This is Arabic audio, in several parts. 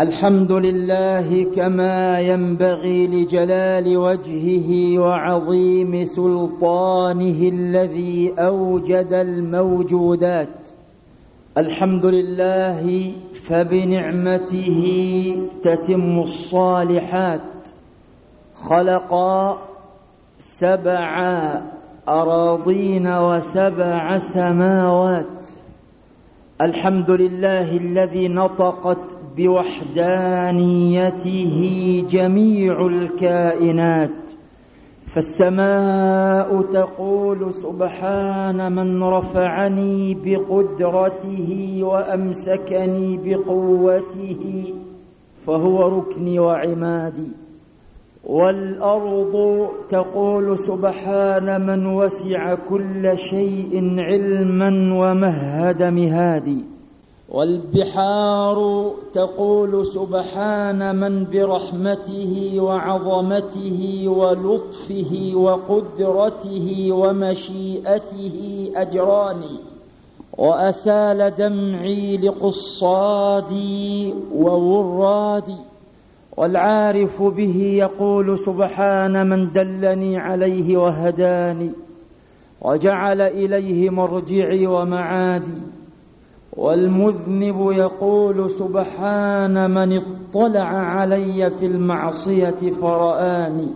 الحمد لله كما ينبغي لجلال وجهه وعظيم سلطانه الذي أوجد الموجودات. الحمد لله فبنعمته تتم الصالحات. خلق سبع أراضين وسبع سماوات. الحمد لله الذي نطقت بوحدانيته جميع الكائنات فالسماء تقول سبحان من رفعني بقدرته وأمسكني بقوته فهو ركني وعمادي. والأرض تقول سبحان من وسع كل شيء علما ومهد مهادي. والبحار تقول سبحان من برحمته وعظمته ولطفه وقدرته ومشيئته أجراني وأسال دمعي لقصادي وورادي والعارف به يقول سبحان من دلني عليه وهداني وجعل إليه مرجعي ومعادي والمذنب يقول سبحان من اطلع علي في المعصية فرآني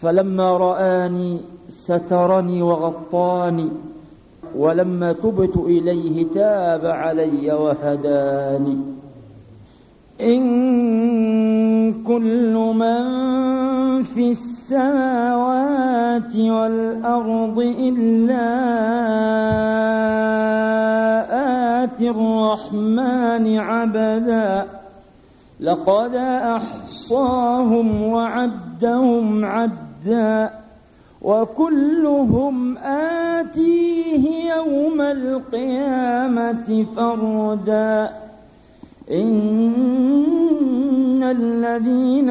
فلما رآني سترني وغطاني ولما تبت إليه تاب علي وهداني. إن كل من في السماوات والأرض إلا الرحمن عبدا. لقد أحصاهم وعدهم عدا. وكلهم آتيه يوم القيامة فردا. إن الذين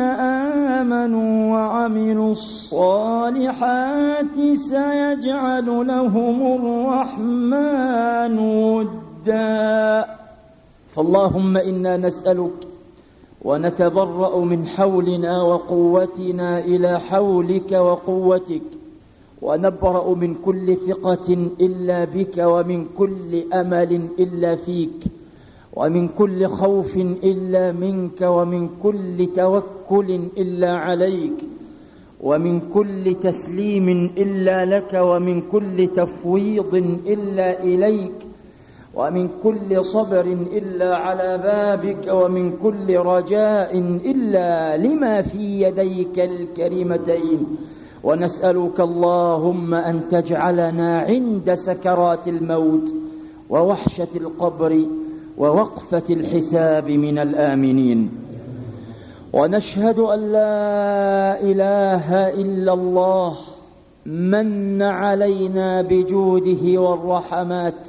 آمنوا وعملوا الصالحات سيجعل لهم الرحمن ودا. فاللهم إنا نسألك ونتبرأ من حولنا وقوتنا إلى حولك وقوتك ونبرأ من كل ثقة إلا بك ومن كل أمل إلا فيك. ومن كل خوف إلا منك ومن كل توكل إلا عليك ومن كل تسليم إلا لك ومن كل تفويض إلا إليك ومن كل صبر إلا على بابك ومن كل رجاء إلا لما في يديك الكريمتين ونسألك اللهم أن تجعلنا عند سكرات الموت ووحشة القبر ووقفة الحساب من الآمنين. ونشهد أن لا إله إلا الله من علينا بجوده والرحمات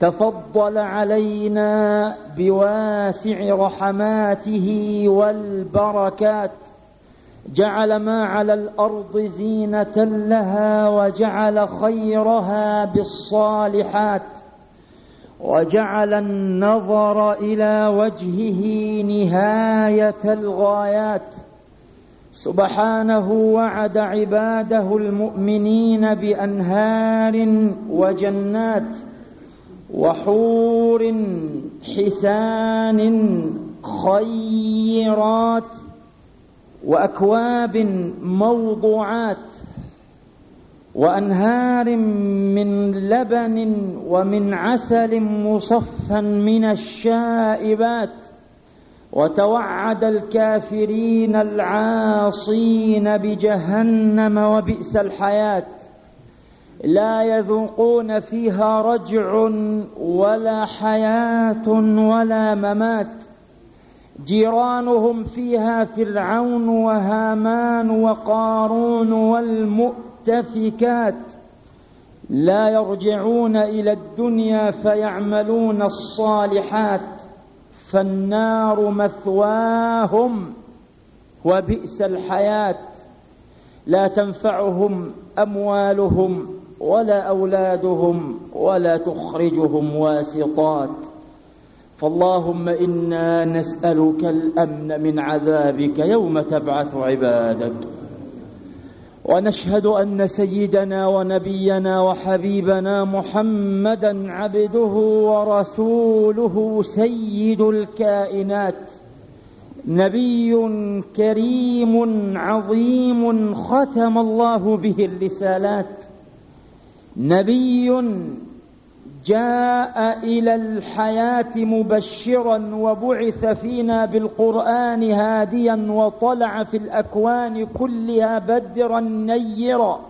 تفضل علينا بواسع رحماته والبركات. جعل ما على الأرض زينة لها وجعل خيرها بالصالحات. وجعل النظر إلى وجهه نهاية الغايات. سبحانه وعد عباده المؤمنين بأنهار وجنات وحور حسان خيرات وأكواب موضوعات وأنهار من لبن ومن عسل مصفى من الشائبات وتوعد الكافرين العاصين بجهنم وبئس الحياة. لا يذوقون فيها رجع ولا حياة ولا ممات. جيرانهم فيها فرعون وهامان وقارون والمؤتفكات لا يرجعون إلى الدنيا فيعملون الصالحات فالنار مثواهم وبئس الحياة لا تنفعهم اموالهم ولا أولادهم ولا تخرجهم واسطات فاللهم إنا نسألك الأمن من عذابك يوم تبعث عبادك ونشهد أن سيدنا ونبينا وحبيبنا محمدا عبده ورسوله سيد الكائنات نبي كريم عظيم ختم الله به الرسالات نبي جاء إلى الحياة مبشرا وبعث فينا بالقرآن هاديا وطلع في الأكوان كلها بدرا نيرا.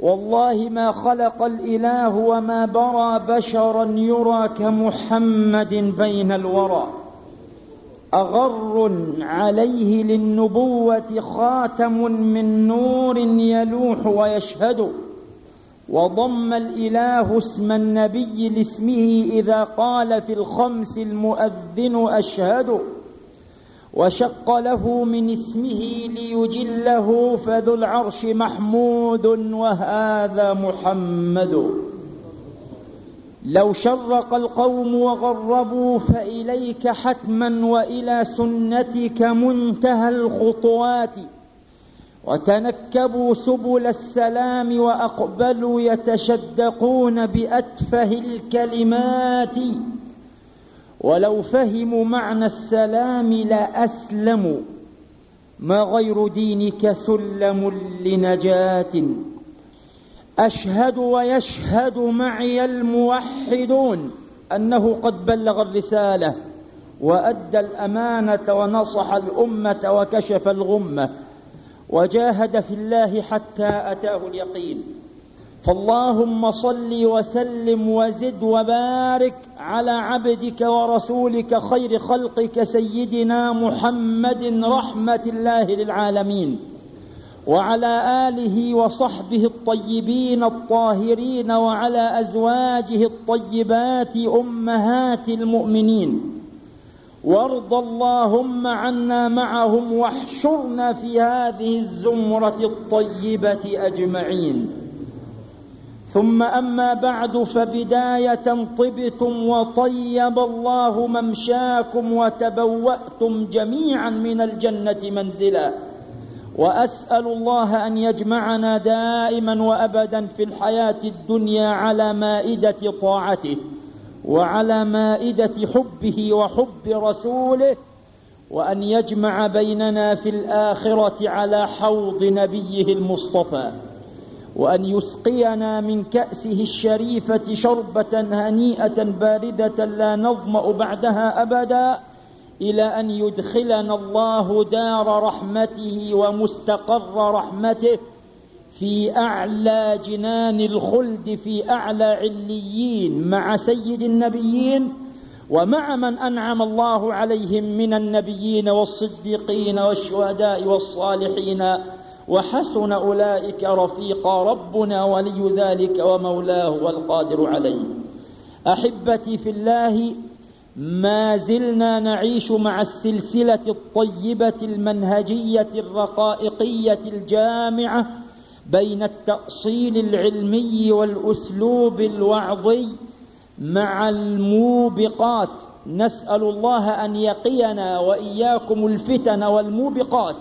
والله ما خلق الإله وما برى بشرا يرى كمحمد بين الورى. أغر عليه للنبوة خاتم من نور يلوح ويشهد. وضم الإله اسم النبي لاسمه إذا قال في الخمس المؤذن أشهد وشق له من اسمه ليجله فذو العرش محمود وهذا محمد. لو شرق القوم وغربوا فإليك حتما وإلى سنتك منتهى الخطوات. وتنكبوا سبل السلام وأقبلوا يتشدقون بأتفه الكلمات. ولو فهموا معنى السلام لأسلموا ما غير دينك سلم لنجاة. أشهد ويشهد معي الموحدون أنه قد بلغ الرسالة وأدى الأمانة ونصح الأمة وكشف الغمة. وجاهد في الله حتى أتاه اليقين. فاللهم صل وسلم وزد وبارك على عبدك ورسولك خير خلقك سيدنا محمد رحمة الله للعالمين. وعلى آله وصحبه الطيبين الطاهرين وعلى أزواجه الطيبات أمهات المؤمنين. وارض اللهم عنا معهم واحشرنا في هذه الزمرة الطيبة أجمعين. ثم أما بعد فبداية طبتم وطيب الله ممشاكم وتبوأتم جميعا من الجنة منزلا. وأسأل الله أن يجمعنا دائما وأبدا في الحياة الدنيا على مائدة طاعته. وعلى مائدة حبه وحب رسوله وأن يجمع بيننا في الآخرة على حوض نبيه المصطفى وأن يسقينا من كأسه الشريفة شربة هنيئة باردة لا نظمأ بعدها أبدا إلى أن يدخلنا الله دار رحمته ومستقر رحمته. في أعلى جنان الخلد في أعلى عليين مع سيد النبيين ومع من أنعم الله عليهم من النبيين والصديقين والشهداء والصالحين وحسن أولئك رفيقا ربنا ولي ذلك ومولاه والقادر عليه. أحبتي في الله ما زلنا نعيش مع السلسلة الطيبة المنهجية الرقائقية الجامعة بين التأصيل العلمي والأسلوب الوعظي مع الموبقات. نسأل الله أن يقينا وإياكم الفتن والموبقات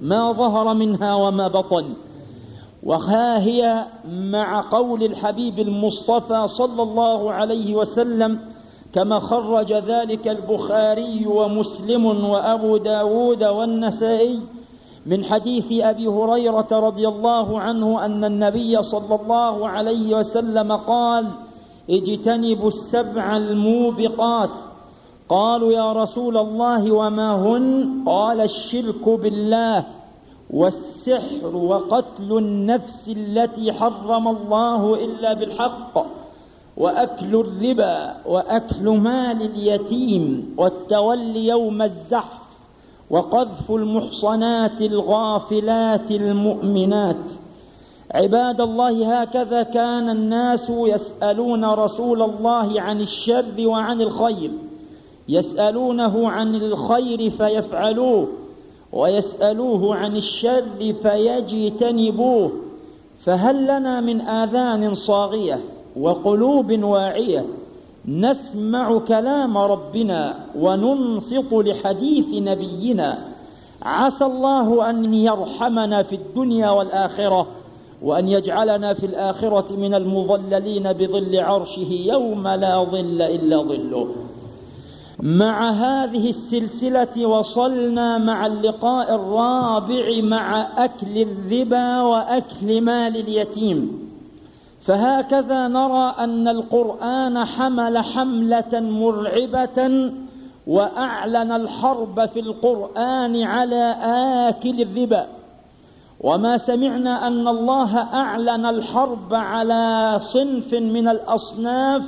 ما ظهر منها وما بطن. وها هي مع قول الحبيب المصطفى صلى الله عليه وسلم كما خرج ذلك البخاري ومسلم وأبو داود والنسائي من حديث أبي هريرة رضي الله عنه أن النبي صلى الله عليه وسلم قال اجتنبوا السبع الموبقات. قالوا يا رسول الله وما هن؟ قال الشرك بالله والسحر وقتل النفس التي حرم الله إلا بالحق وأكل الربا وأكل مال اليتيم والتولي يوم الزحف. وقذف المحصنات الغافلات المؤمنات. عباد الله هكذا كان الناس يسألون رسول الله عن الشر وعن الخير. يسألونه عن الخير فيفعلوه ويسألوه عن الشر فيجتنبوه. فهل لنا من آذان صاغية وقلوب واعية نسمع كلام ربنا وننصت لحديث نبينا. عسى الله أن يرحمنا في الدنيا والآخرة وأن يجعلنا في الآخرة من المظللين بظل عرشه يوم لا ظل إلا ظله. مع هذه السلسلة وصلنا مع اللقاء الرابع مع أكل الربا وأكل مال اليتيم. فهكذا نرى أن القرآن حمل حملة مرعبة وأعلن الحرب في القرآن على آكل الربا. وما سمعنا أن الله أعلن الحرب على صنف من الأصناف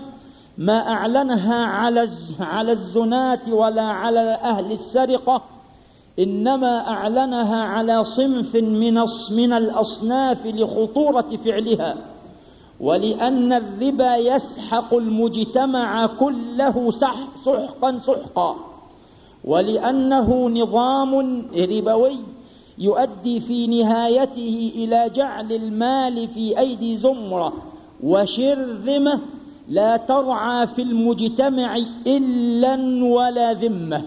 ما أعلنها على على الزناة ولا على أهل السرقة إنما أعلنها على صنف من من الأصناف لخطورة فعلها. ولأن الربا يسحق المجتمع كله سحقا سحقا. ولأنه نظام ربوي يؤدي في نهايته إلى جعل المال في أيدي زمرة وشرذمة لا ترعى في المجتمع إلا ولا ذمة.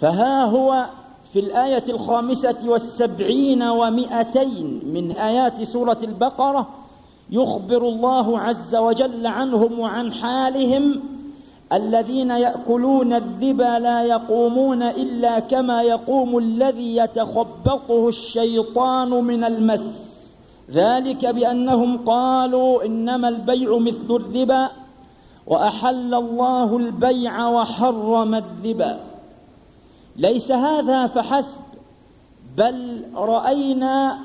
فها هو في الآية الخامسة والسبعين ومئتين من آيات سورة البقرة يخبر الله عز وجل عنهم وعن حالهم الذين يأكلون الربا لا يقومون إلا كما يقوم الذي يتخبطه الشيطان من المس. ذلك بأنهم قالوا إنما البيع مثل الربا وأحل الله البيع وحرم الربا. ليس هذا فحسب بل رأينا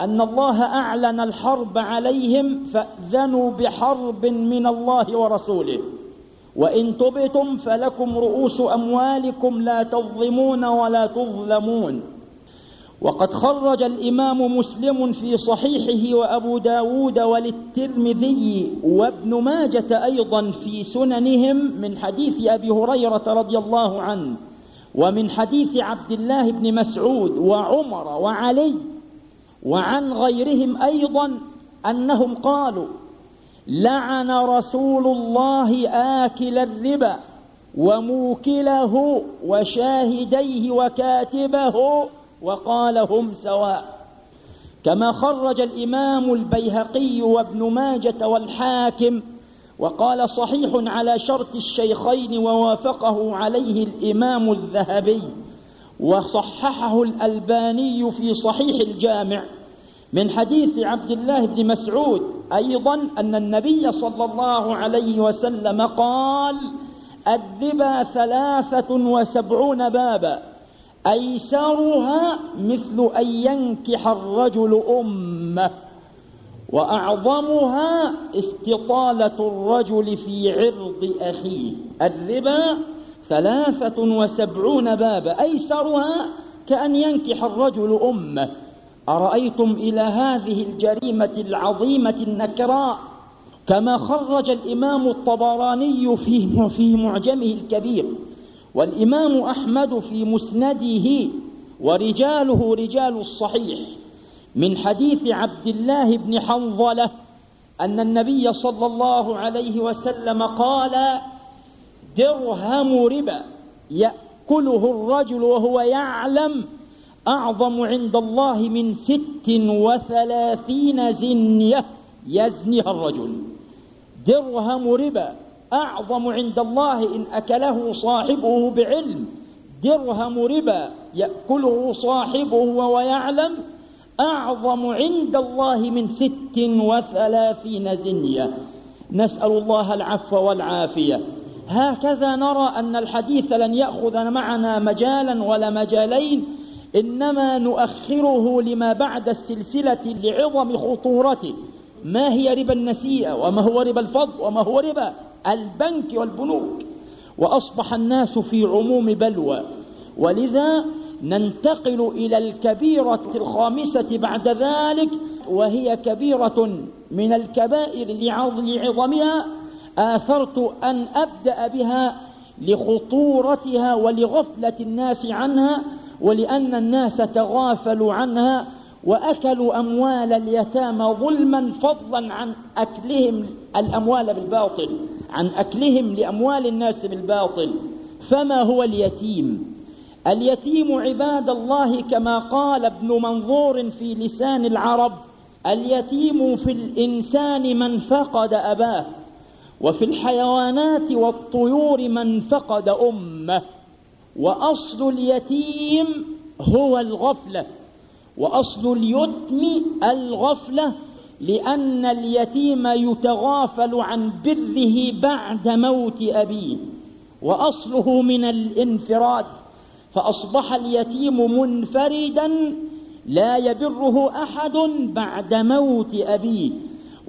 أن الله أعلن الحرب عليهم فأذنوا بحرب من الله ورسوله. وإن تبتم فلكم رؤوس أموالكم لا تظلمون ولا تظلمون. وقد خرج الإمام مسلم في صحيحه وأبو داود وللترمذي وابن ماجة أيضا في سننهم من حديث أبي هريرة رضي الله عنه ومن حديث عبد الله بن مسعود وعمر وعلي وعن غيرهم أيضا أنهم قالوا لعن رسول الله آكل الربا وموكله وشاهديه وكاتبه وقال هم سواء. كما خرج الإمام البيهقي وابن ماجة والحاكم وقال صحيح على شرط الشيخين ووافقه عليه الإمام الذهبي. وصححه الألباني في صحيح الجامع من حديث عبد الله بن مسعود أيضا أن النبي صلى الله عليه وسلم قال الربا ثلاثة وسبعون بابا أيسرها مثل أن ينكح الرجل أمه وأعظمها استطالة الرجل في عرض أخيه. الربا ثلاثة وسبعون بابا أيسرها كأن ينكح الرجل أمه. أرأيتم إلى هذه الجريمة العظيمة النكراء؟ كما خرج الإمام الطبراني في في معجمه الكبير والإمام أحمد في مسنده ورجاله رجال الصحيح من حديث عبد الله بن حنظلة أن النبي صلى الله عليه وسلم قال درهم ربا يأكله الرجل وهو يعلم أعظم عند الله من ست وثلاثين زنية يزنيها الرجل. درهم ربا أعظم عند الله إن أكله صاحبه بعلم. درهم ربا يأكله صاحبه وهو يعلم أعظم عند الله من ست وثلاثين زنية. نسأل الله العفو والعافية. هكذا نرى أن الحديث لن يأخذ معنا مجالا ولا مجالين إنما نؤخره لما بعد السلسلة لعظم خطورته. ما هي ربا النسيئة وما هو ربا الفضل وما هو ربا البنك والبنوك؟ وأصبح الناس في عموم بلوى. ولذا ننتقل إلى الكبيرة الخامسة بعد ذلك وهي كبيرة من الكبائر لعظمها آثرت أن أبدأ بها لخطورتها ولغفلة الناس عنها ولأن الناس تغافلوا عنها وأكلوا أموال اليتامى ظلما فضلا عن أكلهم الأموال بالباطل عن أكلهم لأموال الناس بالباطل. فما هو اليتيم؟ اليتيم عباد الله كما قال ابن منظور في لسان العرب اليتيم في الإنسان من فقد أباه. وفي الحيوانات والطيور من فقد أمه وأصل اليتيم هو الغفلة وأصل اليتم الغفلة لأن اليتيم يتغافل عن بره بعد موت أبيه وأصله من الانفراد فأصبح اليتيم منفردا لا يبره أحد بعد موت أبيه.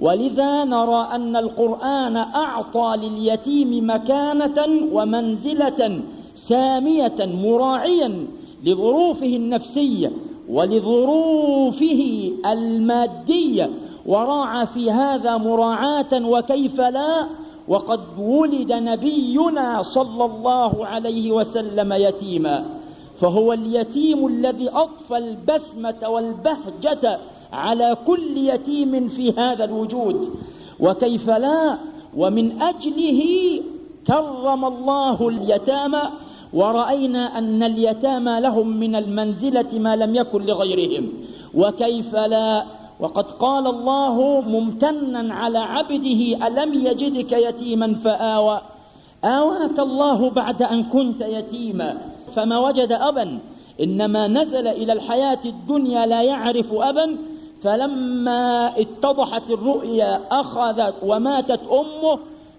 ولذا نرى أن القرآن أعطى لليتيم مكانة ومنزلة سامية مراعيا لظروفه النفسية ولظروفه المادية وراعى في هذا مراعاة وكيف لا؟ وقد ولد نبينا صلى الله عليه وسلم يتيما فهو اليتيم الذي أطفى البسمة والبهجة على كل يتيم في هذا الوجود. وكيف لا؟ ومن أجله كرم الله اليتامى ورأينا أن اليتامى لهم من المنزلة ما لم يكن لغيرهم. وكيف لا؟ وقد قال الله ممتنا على عبده ألم يجدك يتيما فآوى. آواك الله بعد أن كنت يتيما فما وجد أبا. إنما نزل إلى الحياة الدنيا لا يعرف أبا فلما اتضحت الرؤيا أخذت وماتت أمه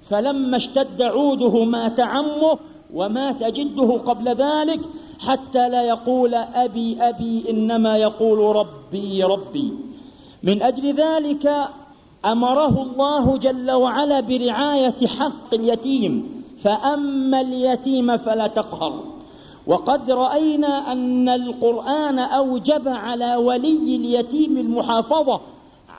فلما اشتد عوده مات عمه ومات جده قبل ذلك حتى لا يقول أبي أبي إنما يقول ربي ربي. من أجل ذلك أمره الله جل وعلا برعاية حق اليتيم فأما اليتيم فلا تقهر. وقد رأينا أن القرآن أوجب على ولي اليتيم المحافظة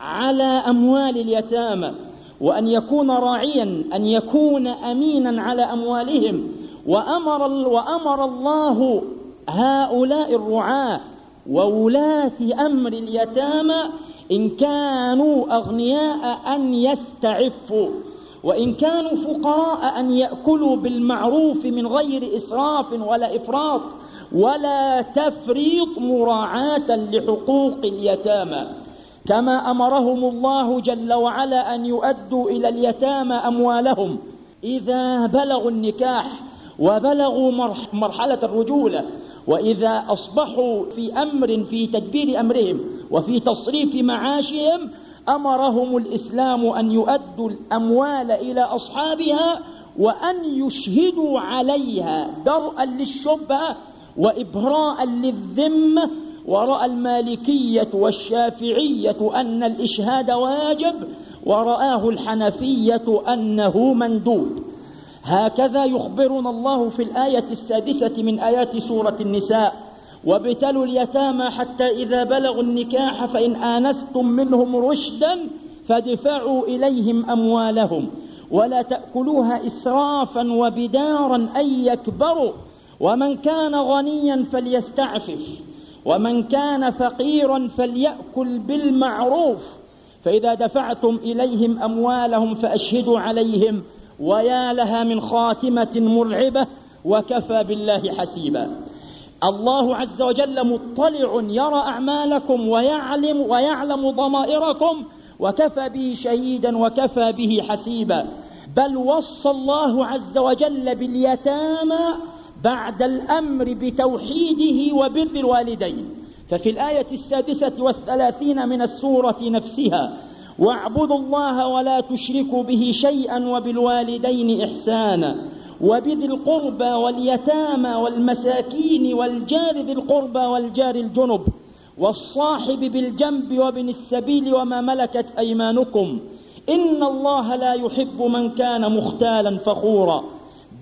على أموال اليتامى وأن يكون راعيا أن يكون أمينا على أموالهم. وأمر, وأمر الله هؤلاء الرعاة وولاة أمر اليتامى إن كانوا أغنياء أن يستعفوا. وإن كانوا فقراء أن يأكلوا بالمعروف من غير إسراف ولا إفراط ولا تفريط مراعاة لحقوق اليتامى. كما أمرهم الله جل وعلا أن يؤدوا إلى اليتامى أموالهم. إذا بلغوا النكاح وبلغوا مرحلة الرجولة وإذا أصبحوا في أمر في تدبير أمرهم وفي تصريف معاشهم أمرهم الإسلام أن يؤدوا الأموال إلى أصحابها وأن يشهدوا عليها درءا للشبهة وإبراء للذمة. ورأى المالكية والشافعية أن الإشهاد واجب ورآه الحنفية أنه مندوب. هكذا يخبرنا الله في الآية السادسة من آيات سورة النساء. وابتلوا اليتامى حتى إذا بلغوا النكاح فإن آنستم منهم رشدا فادفعوا إليهم أموالهم. ولا تأكلوها إسرافا وبدارا أن يكبروا. ومن كان غنيا فليستعفف. ومن كان فقيرا فليأكل بالمعروف. فإذا دفعتم إليهم أموالهم فأشهدوا عليهم. ويا لها من خاتمة مرعبة. وكفى بالله حسيبا. الله عز وجل مطلع يرى أعمالكم ويعلم, ويعلم ضمائركم وكفى به شهيدا وكفى به حسيبا. بل وصى الله عز وجل باليتامى بعد الأمر بتوحيده وبر الوالدين. ففي الآية السادسة والثلاثين من السورة نفسها واعبدوا الله ولا تشركوا به شيئا وبالوالدين إحسانا. وبذي القربى واليتامى والمساكين والجار ذي القربى والجار الجنب والصاحب بالجنب وابن السبيل وما ملكت أيمانكم إن الله لا يحب من كان مختالا فخورا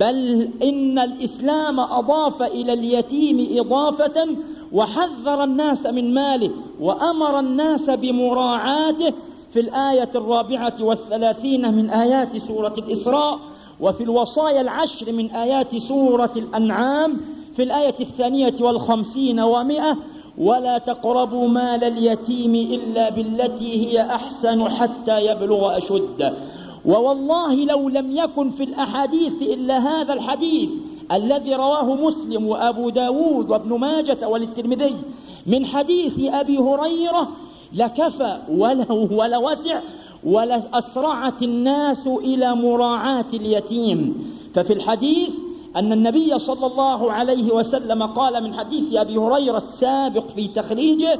بل إن الإسلام أضاف إلى اليتيم إضافة وحذر الناس من ماله وأمر الناس بمراعاته في الآية الرابعة والثلاثين من آيات سورة الإسراء وفي الوصايا العشر من آيات سورة الأنعام في الآية الثانية والخمسين ومئة ولا تقربوا مال اليتيم إلا بالتي هي أحسن حتى يبلغ أشده. ووالله لو لم يكن في الأحاديث إلا هذا الحديث الذي رواه مسلم وأبو داود وابن ماجة والترمذي من حديث أبي هريرة لكفى ولوسع ولأسرعت الناس إلى مراعاة اليتيم. ففي الحديث أن النبي صلى الله عليه وسلم قال من حديث أبي هريرة السابق في تخريجه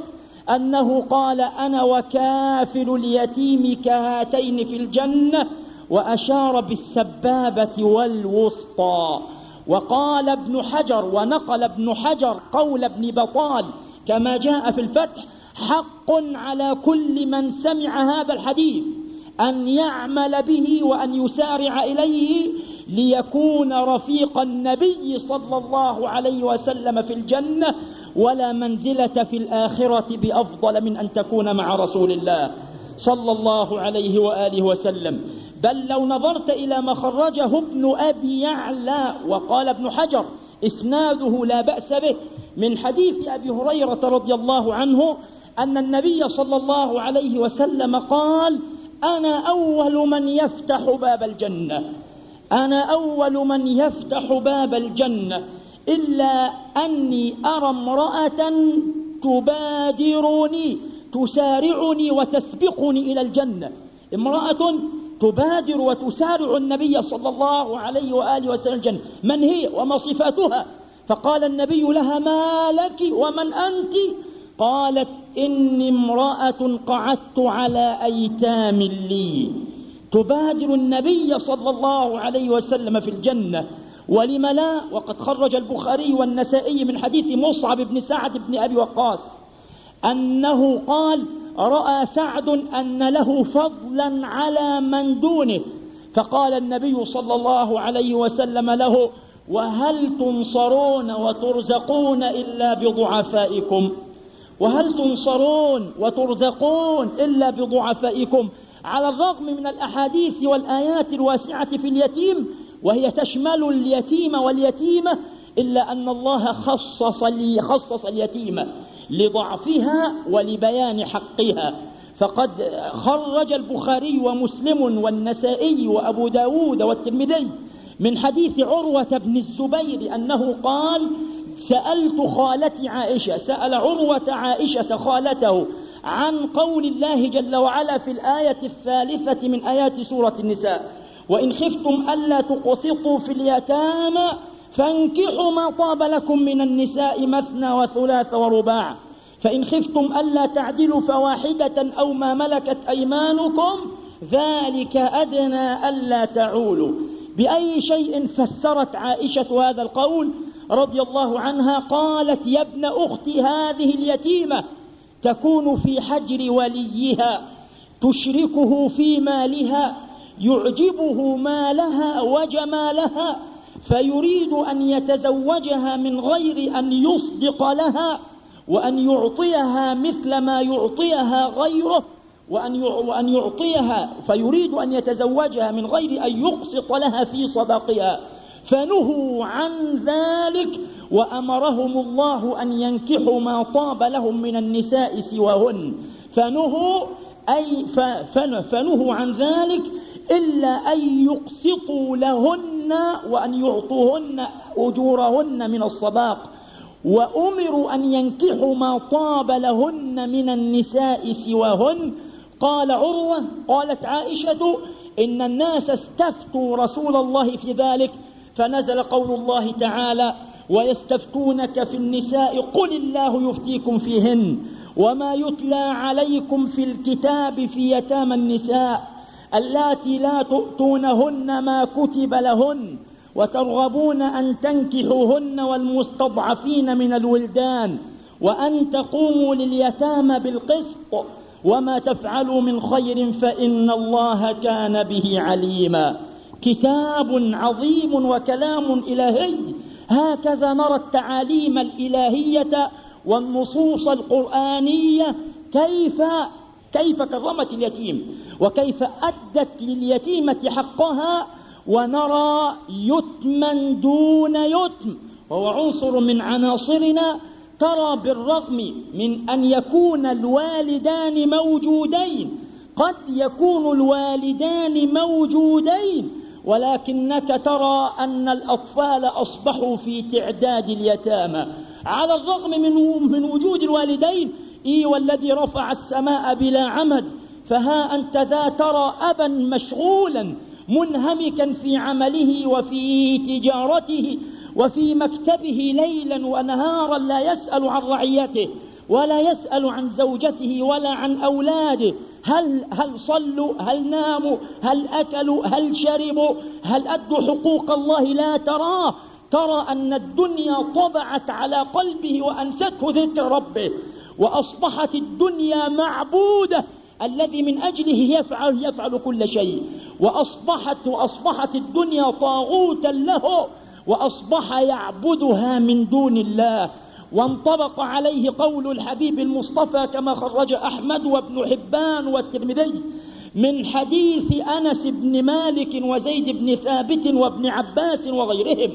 أنه قال أنا وكافل اليتيم كهاتين في الجنة وأشار بالسبابة والوسطى وقال ابن حجر ونقل ابن حجر قول ابن بطال كما جاء في الفتح حق على كل من سمع هذا الحديث أن يعمل به وأن يسارع إليه ليكون رفيق النبي صلى الله عليه وسلم في الجنة ولا منزلة في الآخرة بأفضل من أن تكون مع رسول الله صلى الله عليه وآله وسلم. بل لو نظرت إلى ما خرجه ابن أبي يعلى وقال ابن حجر إسناده لا بأس به من حديث أبي هريرة رضي الله عنه أن النبي صلى الله عليه وسلم قال أنا أول من يفتح باب الجنة. أنا أول من يفتح باب الجنة. إلا أني أرى امرأة تبادرني تسارعني وتسبقني إلى الجنة. امرأة تبادر وتسارع النبي صلى الله عليه وآله وسلم الجنة. من هي؟ وما صفاتها؟ فقال النبي لها ما لك ومن أنت؟ قالت إني امرأة قعدت على أيتام لي. تبادر النبي صلى الله عليه وسلم في الجنة. ولم لا؟ وقد خرج البخاري والنسائي من حديث مصعب بن سعد بن أبي وقاص أنه قال رأى سعد أن له فضلا على من دونه. فقال النبي صلى الله عليه وسلم له وهل تنصرون وترزقون إلا بضعفائكم؟ وهل تنصرون وترزقون إلا بضعفائكم؟ على الرغم من الأحاديث والآيات الواسعة في اليتيم وهي تشمل اليتيم واليتيمة إلا أن الله خصص, لي خصص اليتيمة لضعفها ولبيان حقها. فقد خرج البخاري ومسلم والنسائي وأبو داود والترمذي من حديث عروة بن الزبير أنه قال سألت خالتي عائشة سأل عروة عائشة خالته عن قول الله جل وعلا في الآية الثالثة من آيات سورة النساء وإن خفتم ألا تقسطوا في اليتامى فانكحوا ما طاب لكم من النساء مثنى وثلاث ورباع فإن خفتم ألا تعدلوا فواحدة أو ما ملكت أيمانكم ذلك أدنى ألا تعولوا. بأي شيء فسرت عائشة هذا القول؟ رضي الله عنها قالت يا ابن أختي هذه اليتيمة تكون في حجر وليها تشركه في مالها يعجبه مالها وجمالها فيريد أن يتزوجها من غير أن يصدق لها وأن يعطيها مثل ما يعطيها غيره وأن يعطيها فيريد أن يتزوجها من غير أن يقسط لها في صداقها فنهوا عن ذلك وأمرهم الله أن ينكحوا ما طاب لهم من النساء سواهن. فنهوا أي فنهوا عن ذلك إلا أن يقسطوا لهن وأن يعطوهن أجورهن من الصداق. وأمروا أن ينكحوا ما طاب لهن من النساء سواهن. قال عروة قالت عائشة إن الناس استفتوا رسول الله في ذلك فنزل قول الله تعالى ويستفتونك في النساء قل الله يفتيكم فيهن وما يتلى عليكم في الكتاب في يتامى النساء اللاتي لا تؤتونهن ما كتب لهن وترغبون أن تنكحوهن والمستضعفين من الولدان وأن تقوموا لليتامى بالقسط وما تفعلوا من خير فإن الله كان به عليما كتاب عظيم وكلام إلهي. هكذا نرى التعاليم الإلهية والنصوص القرآنية كيف كيف كرمت اليتيم وكيف أدت لليتيمة حقها. ونرى يتما دون يتم. وهو عنصر من عناصرنا. ترى بالرغم من أن يكون الوالدان موجودين. قد يكون الوالدان موجودين. ولكنك ترى أن الأطفال أصبحوا في تعداد اليتامى. على الرغم من من وجود الوالدين إي والذي رفع السماء بلا عمد فها أنت ذا ترى أبا مشغولا منهمكا في عمله وفي تجارته وفي مكتبه ليلا ونهارا لا يسأل عن رعيته ولا يسأل عن زوجته ولا عن أولاده. هل هل صلوا هل ناموا هل أكلوا هل شربوا هل أدوا حقوق الله لا تراه ترى أن الدنيا طبعت على قلبه وأنسته ذكر ربه وأصبحت الدنيا معبودة الذي من أجله يفعل يفعل كل شيء وأصبحت وأصبحت الدنيا طاغوتا له وأصبح يعبدها من دون الله وانطبق عليه قول الحبيب المصطفى كما خرج أحمد وابن حبان والترمذي من حديث أنس بن مالك وزيد بن ثابت وابن عباس وغيرهم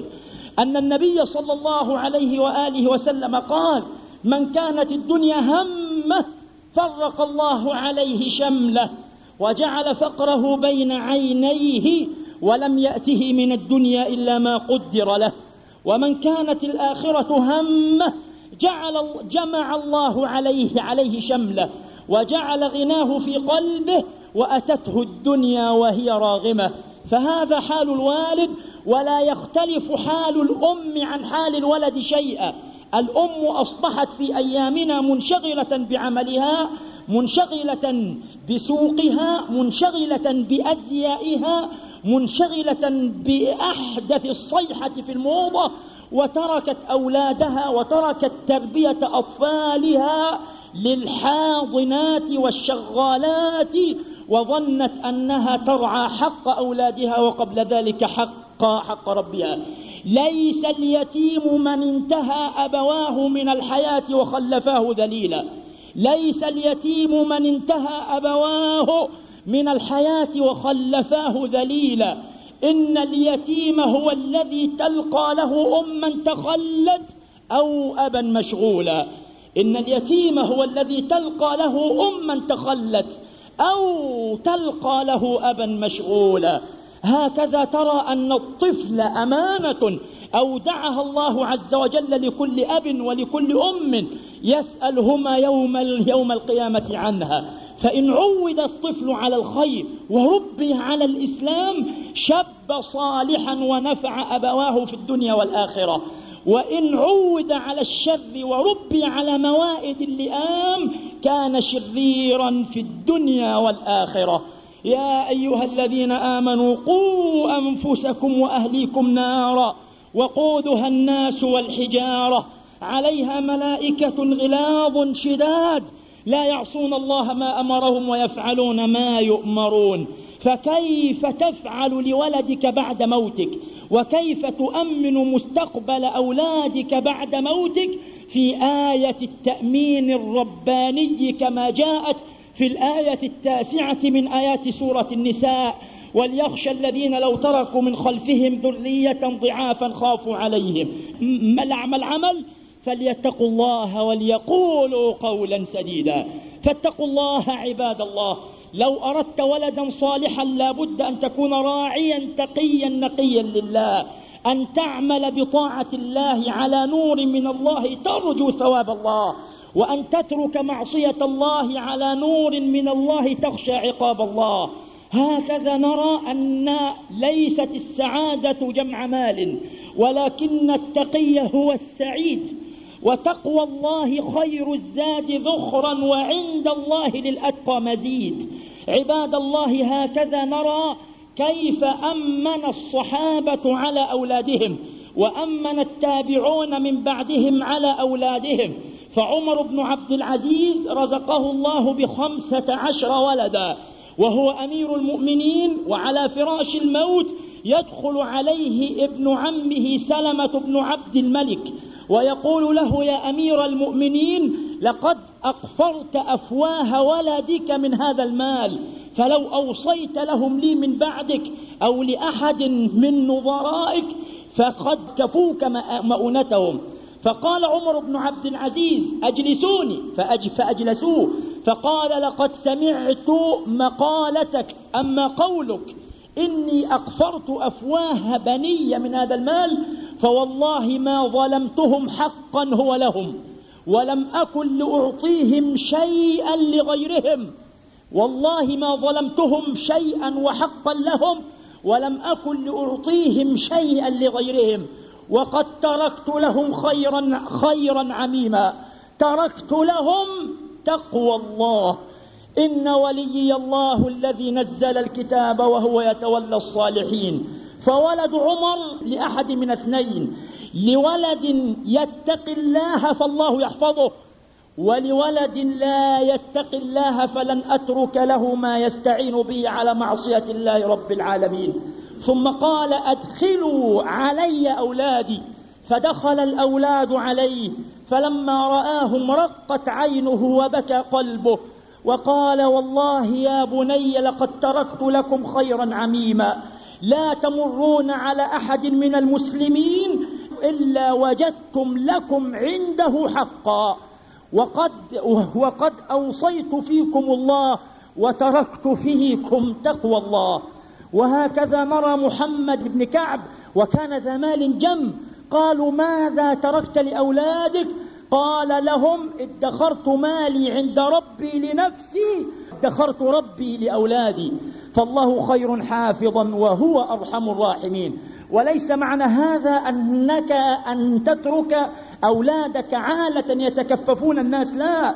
أن النبي صلى الله عليه وآله وسلم قال من كانت الدنيا همة فرق الله عليه شمله وجعل فقره بين عينيه ولم يأته من الدنيا إلا ما قدر له ومن كانت الآخرة همة جعل جمع الله عليه عليه شمله وجعل غناه في قلبه وأتته الدنيا وهي راغمة. فهذا حال الوالد ولا يختلف حال الأم عن حال الولد شيئا. الأم أصبحت في أيامنا منشغلة بعملها منشغلة بسوقها منشغلة بأزيائها منشغلة بأحدث الصيحة في الموضة وتركت أولادها وتركت تربية أطفالها للحاضنات والشغالات وظنت أنها ترعى حق أولادها وقبل ذلك حق حق ربها. ليس اليتيم من انتهى أبواه من الحياة وخلفاه ذليلا. ليس اليتيم من انتهى أبواه من الحياة وخلفاه ذليلا. إن اليتيم هو الذي تلقى له أما تخلت أو أبا مشغولا. إن اليتيم هو الذي تلقى له أما تخلت أو تلقى له أبا مشغولا. هكذا ترى أن الطفل أمانة أودعها الله عز وجل لكل أب ولكل أم يسألهما يوم, يوم القيامة عنها. فإن عود الطفل على الخير وربي على الإسلام شب صالحا ونفع أبواه في الدنيا والآخرة. وإن عود على الشر وربي على موائد اللئام كان شريرا في الدنيا والآخرة. يا أيها الذين آمنوا قوا أنفسكم وأهليكم نارا وقودها الناس والحجارة. عليها ملائكة غلاظ شداد. لا يعصون الله ما أمرهم ويفعلون ما يؤمرون. فكيف تفعل لولدك بعد موتك؟ وكيف تؤمن مستقبل أولادك بعد موتك؟ في آية التأمين الرباني كما جاءت في الآية التاسعة من آيات سورة النساء وليخشى الذين لو تركوا من خلفهم ذرية ضعافا خافوا عليهم. ما العمل؟ فليتقوا الله وليقولوا قولا سديدا. فاتقوا الله عباد الله. لو أردت ولدا صالحا لا بد أن تكون راعيا تقيا نقيا لله. أن تعمل بطاعة الله على نور من الله ترجو ثواب الله. وأن تترك معصية الله على نور من الله تخشى عقاب الله. هكذا نرى أن ليست السعادة جمع مال. ولكن التقي هو السعيد. وتقوى الله خير الزاد ذخرا وعند الله للأتقى مزيد. عباد الله هكذا نرى كيف أمن الصحابة على أولادهم وأمن التابعون من بعدهم على أولادهم. فعمر بن عبد العزيز رزقه الله بخمسة عشر ولدا وهو أمير المؤمنين وعلى فراش الموت يدخل عليه ابن عمه سلمة بن عبد الملك. ويقول له يا أمير المؤمنين لقد أقفرت أفواه ولدك من هذا المال فلو أوصيت لهم لي من بعدك أو لأحد من نظرائك فقد كفوك مؤونتهم. فقال عمر بن عبد العزيز أجلسوني. فأج فأجلسوه. فقال لقد سمعت مقالتك أما قولك إني أقفرت أفواه بني من هذا المال فوالله ما ظلمتهم حقا هو لهم ولم أكن لأعطيهم شيئا لغيرهم. والله ما ظلمتهم شيئا وحقا لهم ولم أكن لأعطيهم شيئا لغيرهم. وقد تركت لهم خيرا خيرا عميما. تركت لهم تقوى الله. إن وليي الله الذي نزل الكتاب وهو يتولى الصالحين. فولد عمر لأحد من اثنين. لولد يتقي الله فالله يحفظه ولولد لا يتق الله فلن أترك له ما يستعين به على معصية الله رب العالمين. ثم قال أدخلوا علي أولادي. فدخل الأولاد عليه فلما رآهم رقت عينه وبكى قلبه وقال والله يا بني لقد تركت لكم خيرا عميما. لا تمرون على أحد من المسلمين إلا وجدتم لكم عنده حقا. وقد, وقد أوصيت فيكم الله وتركت فيكم تقوى الله. وهكذا نرى محمد بن كعب وكان ذا مال جم. قالوا ماذا تركت لأولادك؟ قال لهم ادخرت مالي عند ربي لنفسي ادخرت ربي لأولادي. فالله خير حافظا وهو أرحم الراحمين. وليس معنى هذا أنك أن تترك أولادك عالة يتكففون الناس. لا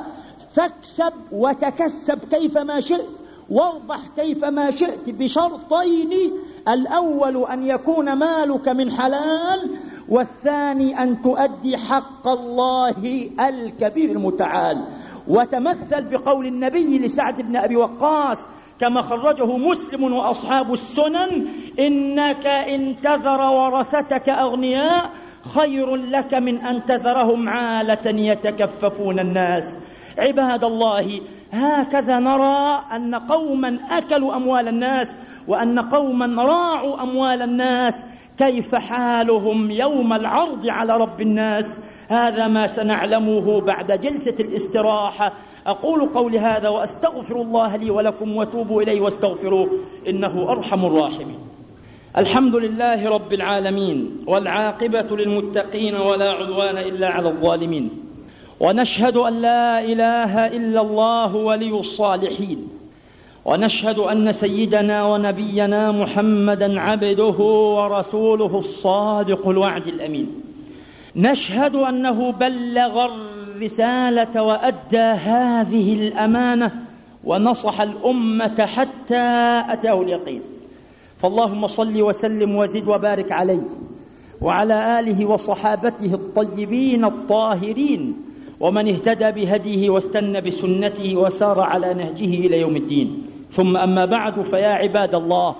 فاكسب وتكسب كيفما شئت واربح كيفما شئت بشرطين. الأول أن يكون مالك من حلال والثاني أن تؤدي حق الله الكبير المتعال. وتمثل بقول النبي لسعد بن أبي وقاص كما خرجه مسلم وأصحاب السنن إنك إن تذر ورثتك أغنياء خير لك من أن تذرهم عالة يتكففون الناس. عباد الله هكذا نرى أن قوما أكلوا أموال الناس وأن قوما راعوا أموال الناس. كيف حالهم يوم العرض على رب الناس؟ هذا ما سنعلمه بعد جلسة الاستراحة. أقول قولي هذا وأستغفر الله لي ولكم وتوبوا إليه واستغفروه إنه أرحم الراحمين. الحمد لله رب العالمين والعاقبة للمتقين ولا عدوان إلا على الظالمين. ونشهد أن لا إله إلا الله ولي الصالحين. ونشهد أن سيدنا ونبينا محمدا عبده ورسوله الصادق الوعد الأمين. نشهد أنه بلغ الرسالة وأدى هذه الأمانة ونصح الأمة حتى أتاه اليقين. فاللهم صل وسلم وزد وبارك عليه وعلى آله وصحابته الطيبين الطاهرين ومن اهتدى بهديه واستنى بسنته وسار على نهجه إلى يوم الدين. ثم أما بعد فيا عباد الله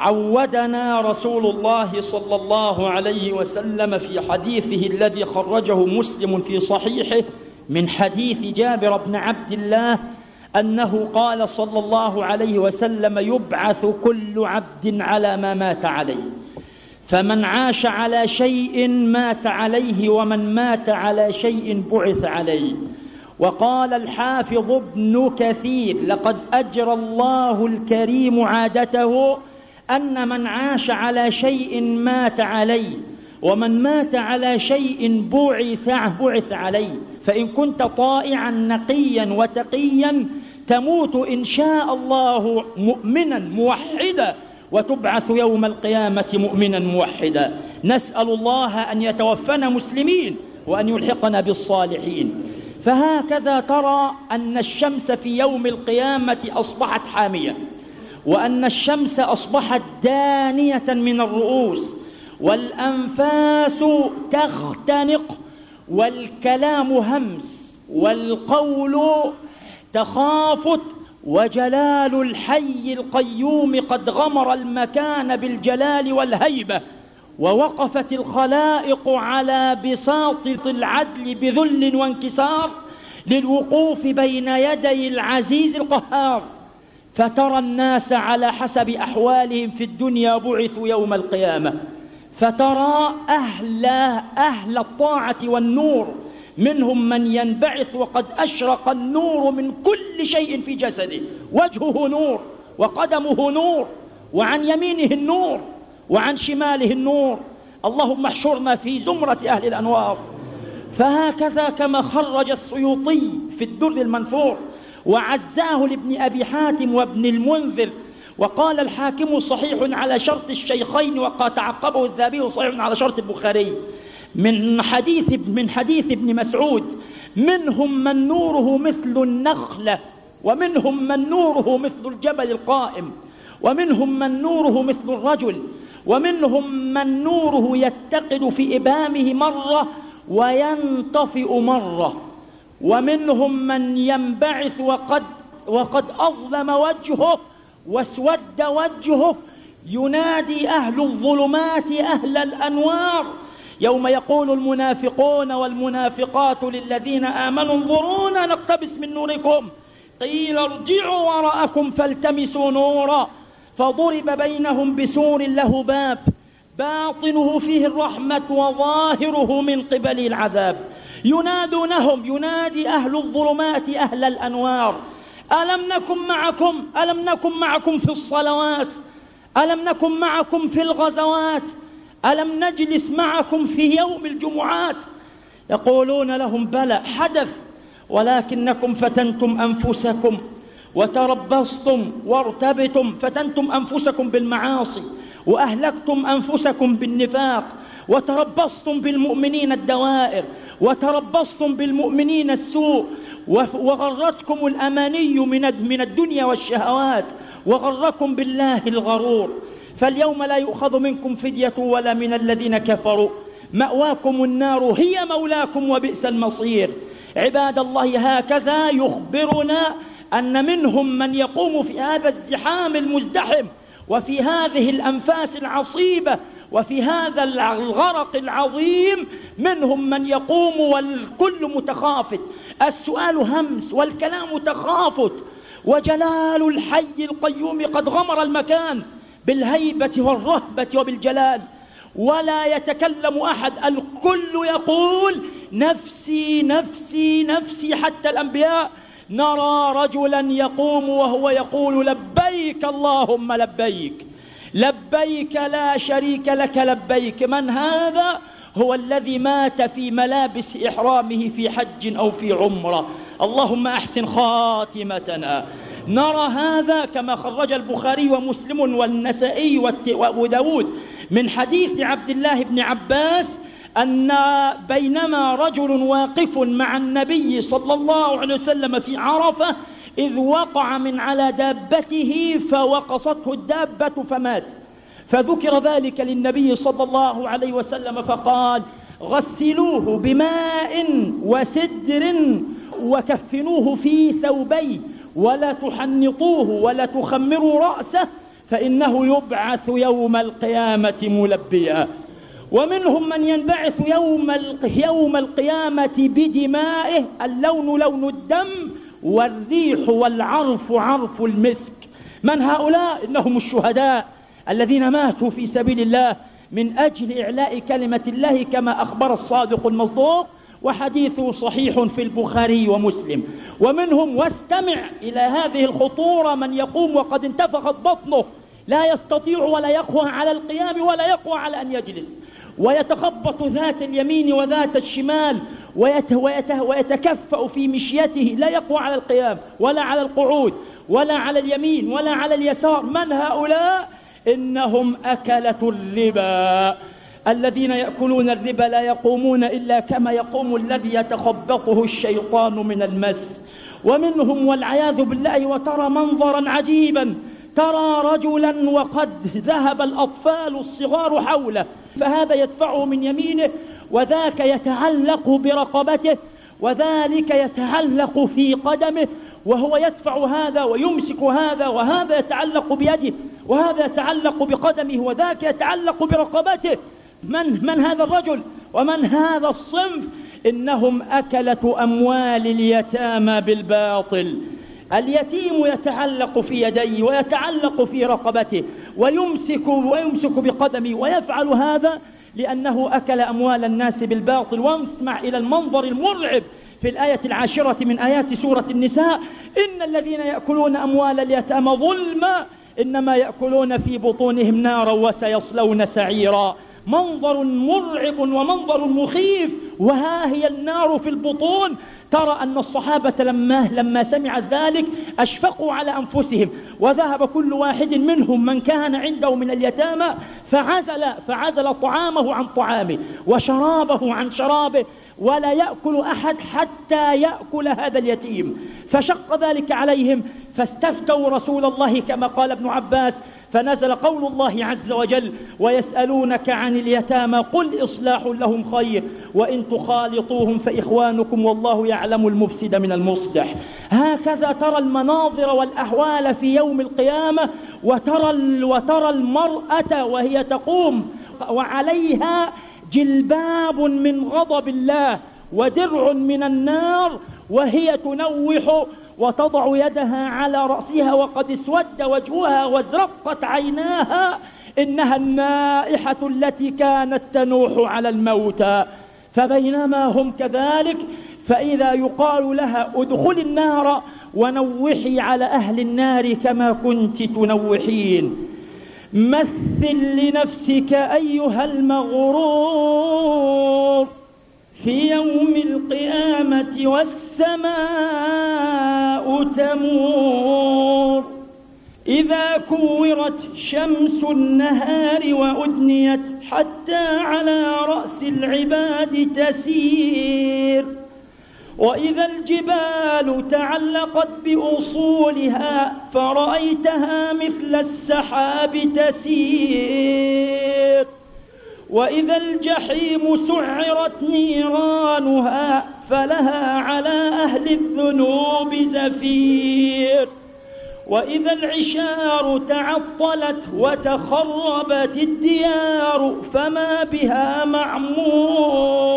عودنا رسول الله صلى الله عليه وسلم في حديثه الذي خرجه مسلم في صحيحه من حديث جابر بن عبد الله أنه قال صلى الله عليه وسلم يبعث كل عبد على ما مات عليه. فمن عاش على شيء مات عليه ومن مات على شيء بعث عليه. وقال الحافظ ابن كثير لقد أجرى الله الكريم عادته أن من عاش على شيء مات عليه ومن مات على شيء بعث بعث عليه. فإن كنت طائعا نقيا وتقيا تموت إن شاء الله مؤمنا موحدا وتبعث يوم القيامة مؤمنا موحدا. نسأل الله أن يتوفنا مسلمين وأن يلحقنا بالصالحين. فهكذا ترى أن الشمس في يوم القيامة أصبحت حامية. وأن الشمس أصبحت دانية من الرؤوس والأنفاس تختنق والكلام همس والقول تخافت وجلال الحي القيوم قد غمر المكان بالجلال والهيبة ووقفت الخلائق على بساط العدل بذل وانكسار للوقوف بين يدي العزيز القهار. فترى الناس على حسب أحوالهم في الدنيا بعثوا يوم القيامة. فترى أهل, أهل الطاعة والنور منهم من ينبعث وقد أشرق النور من كل شيء في جسده. وجهه نور وقدمه نور وعن يمينه النور وعن شماله النور. اللهم احشرنا في زمرة أهل الأنوار. فهكذا كما خرج السيوطي في الدر المنثور وعزاه لابن أبي حاتم وابن المنذر. وقال الحاكم صحيح على شرط الشيخين وقد تعقبه الذهبي صحيح على شرط البخاري. من حديث من حديث ابن مسعود منهم من نوره مثل النخلة ومنهم من نوره مثل الجبل القائم ومنهم من نوره مثل الرجل ومنهم من نوره يتقد في إبامه مرة وينطفئ مرة. ومنهم من ينبعث وقد وقد أظلم وجهه واسود وجهه. ينادي أهل الظلمات أهل الأنوار. يوم يقول المنافقون والمنافقات للذين آمنوا انظرونا نقتبس من نوركم. قيل ارجعوا وراءكم فالتمسوا نورا. فضرب بينهم بسور له باب. باطنه فيه الرحمة وظاهره من قبل العذاب. ينادونهم ينادي أهل الظلمات أهل الأنوار. ألم نكن معكم؟ ألم نكن معكم في الصلوات؟ ألم نكن معكم في الغزوات؟ ألم نجلس معكم في يوم الجمعات؟ يقولون لهم بلى حدث ولكنكم فتنتم أنفسكم وتربصتم وارتبتم فتنتم أنفسكم بالمعاصي وأهلكتم أنفسكم بالنفاق وتربصتم بالمؤمنين الدوائر وتربصتم بالمؤمنين السوء وغرتكم الأماني من الدنيا والشهوات وغركم بالله الغرور. فاليوم لا يؤخذ منكم فدية ولا من الذين كفروا. مأواكم النار هي مولاكم وبئس المصير. عباد الله هكذا يخبرنا أن منهم من يقوم في هذا الزحام المزدحم وفي هذه الأنفاس العصيبة وفي هذا الغرق العظيم منهم من يقوم والكل متخافت. السؤال همس والكلام تخافت. وجلال الحي القيوم قد غمر المكان بالهيبة والرهبة وبالجلال. ولا يتكلم أحد. الكل يقول نفسي نفسي نفسي حتى الأنبياء. نرى رجلا يقوم وهو يقول لبيك اللهم لبيك. لبيك لا شريك لك لبيك من هذا؟ هو الذي مات في ملابس إحرامه في حج أو في عمرة. اللهم أحسن خاتمتنا. نرى هذا كما خرج البخاري ومسلم والنسائي وأبو داود من حديث عبد الله بن عباس أن بينما رجل واقف مع النبي صلى الله عليه وسلم في عرفة إذ وقع من على دابته فوقصته الدابة فمات. فذكر ذلك للنبي صلى الله عليه وسلم فقال غسلوه بماء وسدر وكفنوه في ثوبيه ولا تحنطوه ولا تخمروا رأسه فإنه يبعث يوم القيامة ملبيا. ومنهم من ينبعث يوم يوم القيامة بدمائه اللون لون الدم والريح والعرف عرف المسك. من هؤلاء؟ إنهم الشهداء الذين ماتوا في سبيل الله من أجل إعلاء كلمة الله كما أخبر الصادق المصدوق وحديثه صحيح في البخاري ومسلم. ومنهم واستمع إلى هذه الخطورة من يقوم وقد انتفخت بطنه لا يستطيع ولا يقوى على القيام ولا يقوى على أن يجلس. ويتخبط ذات اليمين وذات الشمال ويت ويت ويتكفأ في مشيته لا يقوى على القيام ولا على القعود ولا على اليمين ولا على اليسار. من هؤلاء؟ إنهم أكلة الربا. الذين يأكلون الربا لا يقومون إلا كما يقوم الذي يتخبطه الشيطان من المس. ومنهم والعياذ بالله وترى منظرا عجيبا ترى رجلا وقد ذهب الأطفال الصغار حوله فهذا يدفعه من يمينه وذاك يتعلق برقبته وذلك يتعلق في قدمه وهو يدفع هذا ويمسك هذا وهذا يتعلق بيده وهذا يتعلق بقدمه وذاك يتعلق برقبته. من, من هذا الرجل؟ ومن هذا الصنف؟ إنهم أكلة أموال اليتامى بالباطل. اليتيم يتعلق في يديه ويتعلق في رقبته ويمسك ويمسك بقدمه ويفعل هذا لأنه أكل أموال الناس بالباطل. واسمع إلى المنظر المرعب في الآية العاشرة من آيات سورة النساء. إن الذين يأكلون أموال اليتامى ظلما إنما يأكلون في بطونهم نارا وسيصلون سعيرا. منظر مرعب ومنظر مخيف. وها هي النار في البطون. ترى أن الصحابة لما, لما سمعت ذلك أشفقوا على أنفسهم وذهب كل واحد منهم من كان عنده من اليتامى فعزل, فعزل طعامه عن طعامه وشرابه عن شرابه ولا يأكل أحد حتى يأكل هذا اليتيم. فشق ذلك عليهم فاستفتوا رسول الله كما قال ابن عباس فنزل قول الله عز وجل ويسألونك عن اليتامى قل إصلاح لهم خير وإن تخالطوهم فإخوانكم والله يعلم المفسد من المصلح. هكذا ترى المناظر والأحوال في يوم القيامة وترى, وترى المرأة وهي تقوم وعليها جلباب من غضب الله ودرع من النار وهي تنوح وتضع يدها على رأسها وقد اسود وجهها وازرقت عيناها إنها النائحة التي كانت تنوح على الموتى. فبينما هم كذلك فإذا يقال لها ادخل النار ونوحي على أهل النار كما كنت تنوحين. مثل لنفسك أيها المغرور. في يوم القيامة والسماء تمور. إذا كورت شمس النهار وأدنيت حتى على رأس العباد تسير. وإذا الجبال تعلقت بأصولها فرأيتها مثل السحاب تسير. وإذا الجحيم سعرت نيرانها فلها على أهل الذنوب زفير. وإذا العشار تعطلت وتخربت الديار فما بها معمور.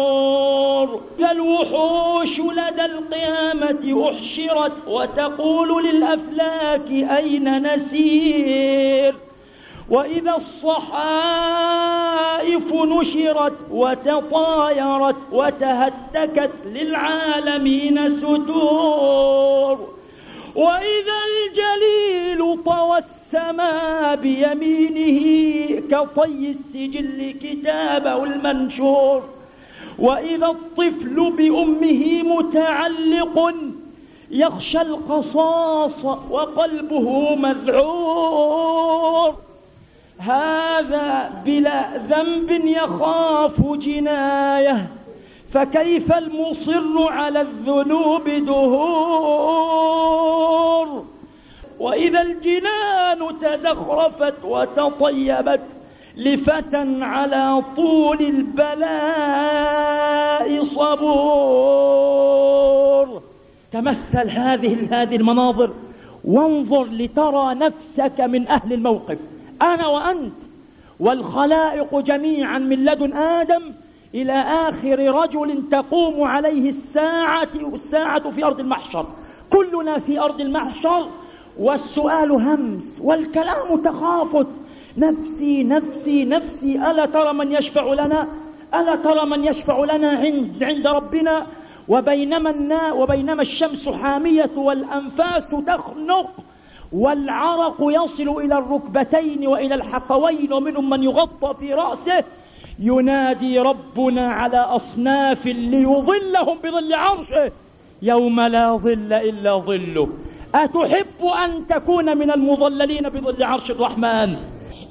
فالوحوش لدى القيامة أحشرت وتقول للأفلاك أين نسير. وإذا الصحائف نشرت وتطايرت وتهتكت للعالمين ستور. وإذا الجليل طوى السماء بيمينه كطي السجل كتابه المنشور. وإذا الطفل بأمه متعلق يخشى القصاص وقلبه مذعور. هذا بلا ذنب يخاف جنايه فكيف المصر على الذنوب دهور؟ وإذا الجنان تزخرفت وتطيبت لفتى على طول البلاء صبور. تمثل هذه هذه المناظر وانظر لترى نفسك من أهل الموقف. أنا وأنت والخلائق جميعا من لدن آدم إلى آخر رجل تقوم عليه الساعة الساعة في أرض المحشر. كلنا في أرض المحشر والسؤال همس والكلام تخافت. نفسي نفسي نفسي ألا ترى من يشفع لنا؟ ألا ترى من يشفع لنا عند, عند ربنا؟ وبينما, وبينما الشمس حامية والأنفاس تخنق والعرق يصل إلى الركبتين وإلى الحقوين ومنهم من يغطى في رأسه. ينادي ربنا على أصناف ليظلهم بظل عرشه. يوم لا ظل إلا ظله. أتحب أن تكون من المظللين بظل عرش الرحمن؟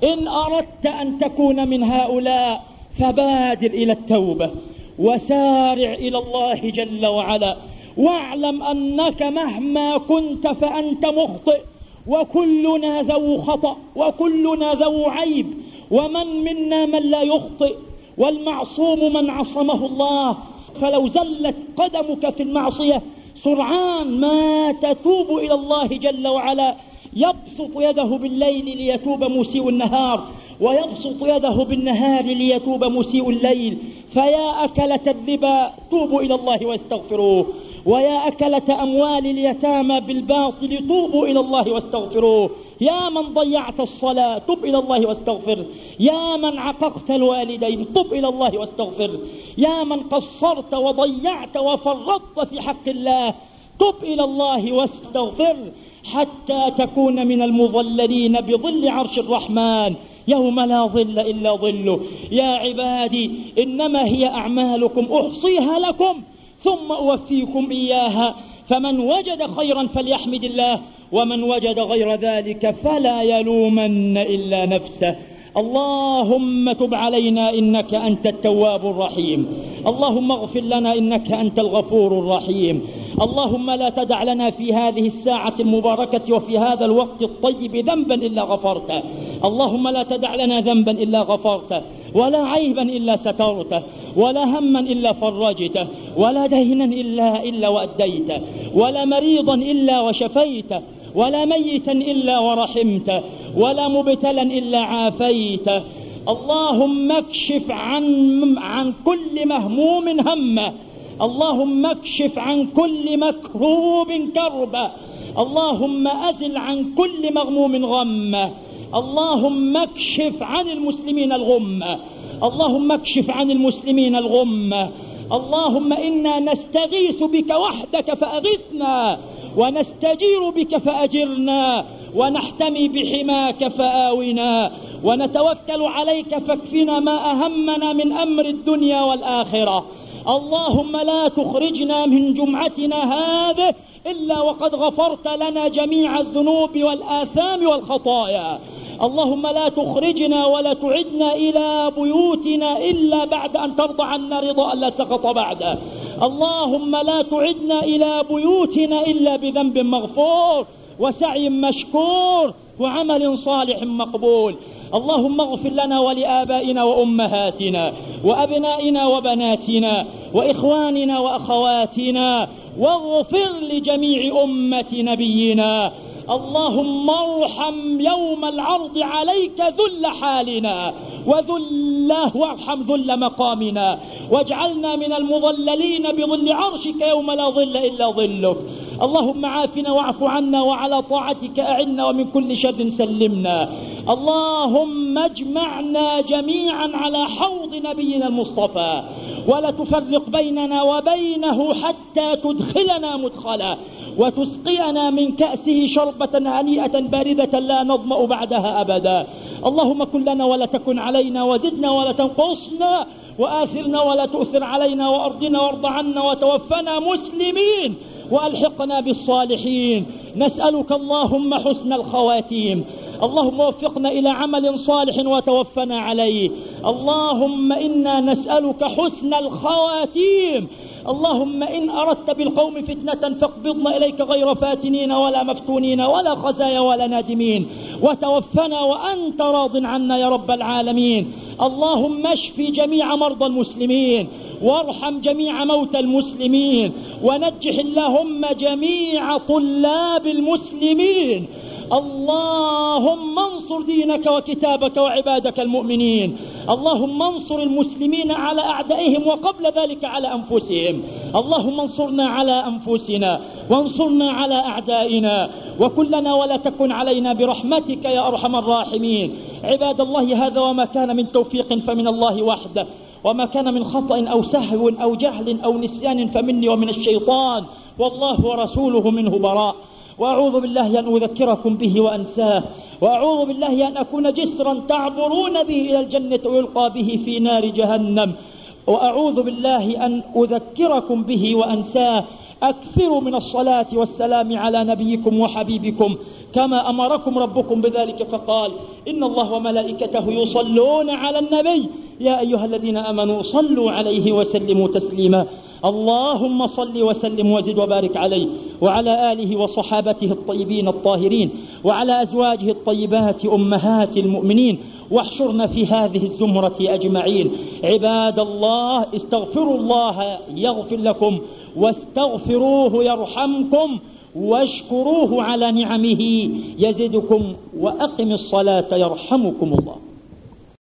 إن أردت أن تكون من هؤلاء فبادر إلى التوبة. وسارع إلى الله جل وعلا. واعلم أنك مهما كنت فأنت مخطئ. وكلنا ذو خطأ وكلنا ذو عيب. ومن منا من لا يخطئ؟ والمعصوم من عصمه الله. فلو زلت قدمك في المعصية سرعان ما تتوب إلى الله جل وعلا. يبسط يده بالليل ليتوب مسيء النهار. ويبسط يده بالنهار ليتوب مسيء الليل. فيا أكلة الربا توبوا إلى الله واستغفروه. ويا أكلة أموال اليتامى بالباطل توبوا إلى الله واستغفروه. يا من ضيعت الصلاة تب إلى الله واستغفر. يا من عققت الوالدين تب إلى الله واستغفر. يا من قصرت وضيعت وفرطت في حق الله تب إلى الله واستغفر. حتى تكون من المظللين بظل عرش الرحمن. يوم لا ظل إلا ظله. يا عبادي إنما هي أعمالكم أحصيها لكم. ثم أوفيكم إياها فمن وجد خيرا فليحمد الله ومن وجد غير ذلك فلا يلومن إلا نفسه. اللهم تب علينا إنك أنت التواب الرحيم. اللهم اغفر لنا إنك أنت الغفور الرحيم. اللهم لا تدع لنا في هذه الساعة المباركة وفي هذا الوقت الطيب ذنبا إلا غفرته. اللهم لا تدع لنا ذنبا إلا غفرته ولا عيبا إلا سترته ولا هما إلا فرجته ولا دينا إلا, إلا وأديته ولا مريضا إلا وشفيته ولا ميتا إلا ورحمته ولا مبتلا إلا عافيته. اللهم اكشف عن, عن كل مهموم همه اللهم اكشف عن كل مكروب كربة. اللهم أزل عن كل مغموم غمة. اللهم اكشف عن المسلمين الغمة. اللهم اكشف عن المسلمين الغمة. اللهم إنا نستغيث بك وحدك فأغثنا ونستجير بك فأجرنا ونحتمي بحماك فآونا ونتوكل عليك فاكفنا ما أهمنا من أمر الدنيا والآخرة. اللهم لا تخرجنا من جمعتنا هذه إلا وقد غفرت لنا جميع الذنوب والآثام والخطايا. اللهم لا تخرجنا ولا تعدنا إلى بيوتنا إلا بعد أن ترضى عنا رضا لا سقط بعده. اللهم لا تعدنا إلى بيوتنا إلا بذنب مغفور وسعي مشكور وعمل صالح مقبول. اللهم اغفر لنا ولآبائنا وأمهاتنا وأبنائنا وبناتنا وإخواننا وأخواتنا واغفر لجميع أمة نبينا اللهم ارحم يوم العرض عليك ذل حالنا وذله وارحم ذل مقامنا واجعلنا من المظللين بظل عرشك يوم لا ظل إلا ظلك. اللهم عافنا واعف عنا وعلى طاعتك أعنا ومن كل شر سلمنا. اللهم اجمعنا جميعا على حوض نبينا المصطفى. ولا تفرق بيننا وبينه حتى تدخلنا مدخلا. وتسقينا من كأسه شربة هنيئة باردة لا نظمأ بعدها أبدا. اللهم كن لنا ولا تكن علينا وزدنا ولا تنقصنا وآثرنا ولا تؤثر علينا وأرضنا وارض عنا وتوفنا مسلمين وألحقنا بالصالحين. نسألك اللهم حسن الخواتيم. اللهم وفقنا إلى عمل صالح وتوفنا عليه. اللهم إنا نسألك حسن الخواتيم. اللهم إن أردت بالقوم فتنة فاقبضنا إليك غير فاتنين ولا مفتونين ولا خزايا ولا نادمين وتوفنا وأنت راض عنا يا رب العالمين. اللهم اشف جميع مرضى المسلمين وارحم جميع موتى المسلمين ونجح اللهم جميع طلاب المسلمين. اللهم انصر دينك وكتابك وعبادك المؤمنين. اللهم انصر المسلمين على أعدائهم وقبل ذلك على أنفسهم. اللهم انصرنا على أنفسنا وانصرنا على أعدائنا. وكلنا ولا تكن علينا برحمتك يا أرحم الراحمين. عباد الله هذا وما كان من توفيق فمن الله وحده وما كان من خطأ أو سهو أو جهل أو نسيان فمني ومن الشيطان. والله ورسوله منه براء. وأعوذ بالله أن أذكركم به وأنساه وأعوذ بالله أن أكون جسرا تعبرون به إلى الجنة ويلقى به في نار جهنم وأعوذ بالله أن أذكركم به وأنساه. أكثروا من الصلاة والسلام على نبيكم وحبيبكم كما أمركم ربكم بذلك فقال إن الله وملائكته يصلون على النبي. يا أيها الذين أمنوا صلوا عليه وسلموا تسليما. اللهم صل وسلم وزد وبارك عليه وعلى آله وصحابته الطيبين الطاهرين وعلى أزواجه الطيبات أمهات المؤمنين واحشرنا في هذه الزمرة أجمعين. عباد الله استغفروا الله يغفر لكم واستغفروه يرحمكم واشكروه على نعمه يزدكم وأقم الصلاة يرحمكم الله.